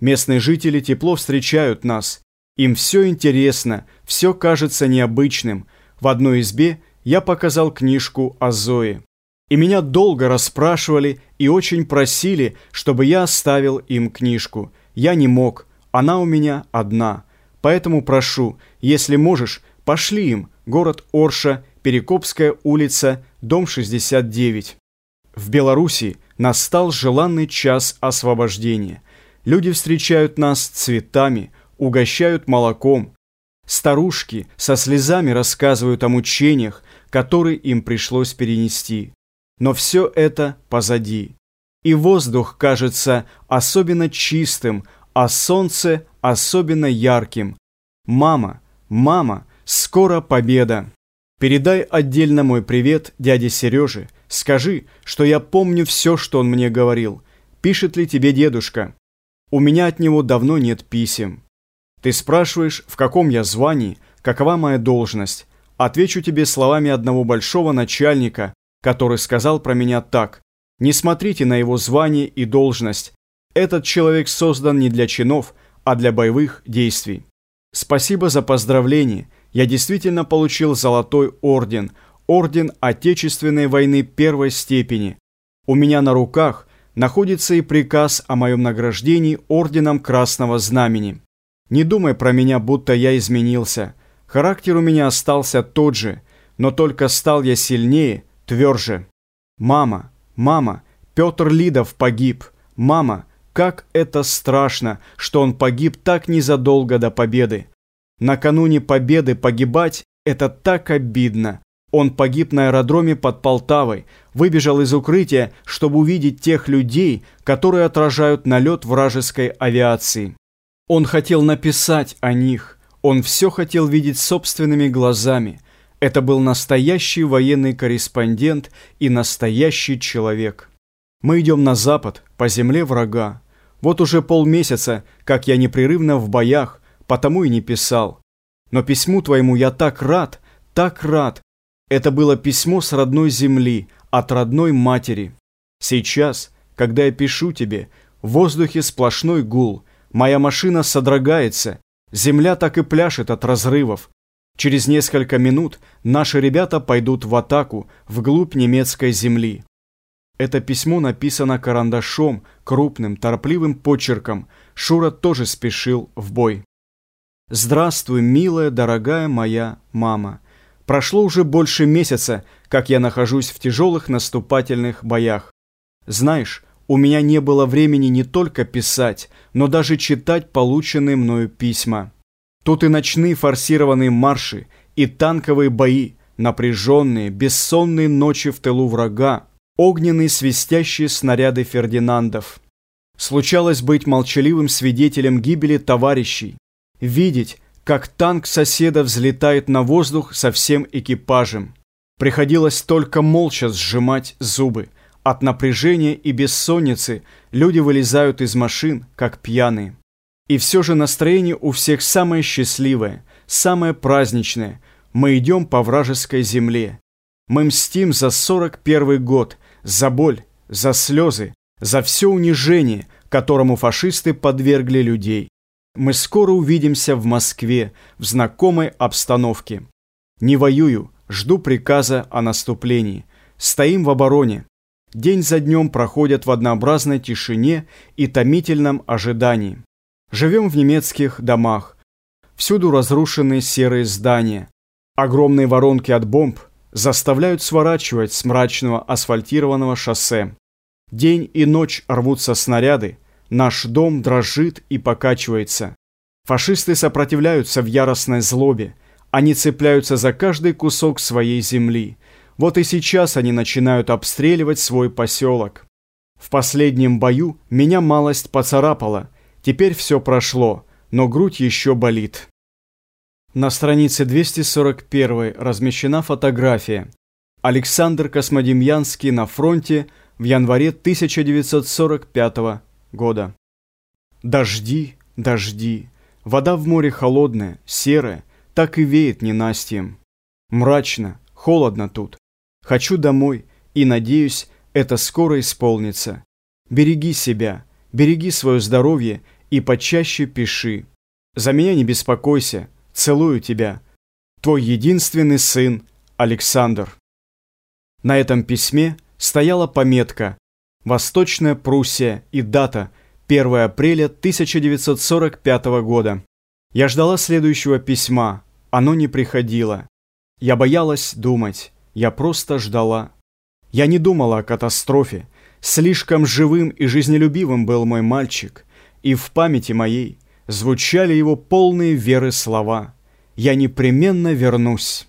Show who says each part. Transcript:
Speaker 1: Местные жители тепло встречают нас. Им все интересно, все кажется необычным. В одной избе я показал книжку о Зое. И меня долго расспрашивали и очень просили, чтобы я оставил им книжку. Я не мог, она у меня одна. Поэтому прошу, если можешь, пошли им, город Орша, Перекопская улица, дом 69. В Белоруссии настал желанный час освобождения. Люди встречают нас цветами, угощают молоком. Старушки со слезами рассказывают о мучениях, которые им пришлось перенести. Но все это позади. И воздух кажется особенно чистым, а солнце особенно ярким. Мама, мама, скоро победа. Передай отдельно мой привет дяде Сереже. Скажи, что я помню все, что он мне говорил. Пишет ли тебе дедушка? У меня от него давно нет писем. Ты спрашиваешь, в каком я звании, какова моя должность. Отвечу тебе словами одного большого начальника, который сказал про меня так. Не смотрите на его звание и должность. Этот человек создан не для чинов, а для боевых действий. Спасибо за поздравление. Я действительно получил золотой орден, орден Отечественной войны первой степени. У меня на руках находится и приказ о моем награждении орденом Красного Знамени. Не думай про меня, будто я изменился. Характер у меня остался тот же, но только стал я сильнее, тверже. Мама, мама, Петр Лидов погиб. Мама, как это страшно, что он погиб так незадолго до победы. Накануне победы погибать – это так обидно. Он погиб на аэродроме под Полтавой, выбежал из укрытия, чтобы увидеть тех людей, которые отражают налет вражеской авиации. Он хотел написать о них, он все хотел видеть собственными глазами. Это был настоящий военный корреспондент и настоящий человек. Мы идем на запад, по земле врага. Вот уже полмесяца, как я непрерывно в боях, потому и не писал. Но письму твоему я так рад, так рад, это было письмо с родной земли, от родной матери. Сейчас, когда я пишу тебе, в воздухе сплошной гул, моя машина содрогается, земля так и пляшет от разрывов. Через несколько минут наши ребята пойдут в атаку вглубь немецкой земли. Это письмо написано карандашом, крупным, торопливым почерком. Шура тоже спешил в бой. «Здравствуй, милая, дорогая моя мама». Прошло уже больше месяца, как я нахожусь в тяжелых наступательных боях. Знаешь, у меня не было времени не только писать, но даже читать полученные мною письма. Тут и ночные форсированные марши, и танковые бои, напряженные, бессонные ночи в тылу врага, огненные свистящие снаряды Фердинандов. Случалось быть молчаливым свидетелем гибели товарищей, видеть, как танк соседа взлетает на воздух со всем экипажем. Приходилось только молча сжимать зубы. От напряжения и бессонницы люди вылезают из машин, как пьяные. И все же настроение у всех самое счастливое, самое праздничное. Мы идем по вражеской земле. Мы мстим за 41 год, за боль, за слезы, за все унижение, которому фашисты подвергли людей. Мы скоро увидимся в Москве, в знакомой обстановке. Не воюю, жду приказа о наступлении. Стоим в обороне. День за днем проходят в однообразной тишине и томительном ожидании. Живем в немецких домах. Всюду разрушенные серые здания. Огромные воронки от бомб заставляют сворачивать с мрачного асфальтированного шоссе. День и ночь рвутся снаряды, Наш дом дрожит и покачивается. Фашисты сопротивляются в яростной злобе. Они цепляются за каждый кусок своей земли. Вот и сейчас они начинают обстреливать свой поселок. В последнем бою меня малость поцарапала. Теперь все прошло, но грудь еще болит. На странице 241 размещена фотография. Александр Космодемьянский на фронте в январе 1945 года года. Дожди, дожди, вода в море холодная, серая, так и веет ненастьем. Мрачно, холодно тут. Хочу домой и, надеюсь, это скоро исполнится. Береги себя, береги свое здоровье и почаще пиши. За меня не беспокойся, целую тебя. Твой единственный сын Александр. На этом письме стояла пометка «Восточная Пруссия» и дата 1 апреля 1945 года. Я ждала следующего письма, оно не приходило. Я боялась думать, я просто ждала. Я не думала о катастрофе, слишком живым и жизнелюбивым был мой мальчик, и в памяти моей звучали его полные веры слова. Я непременно вернусь.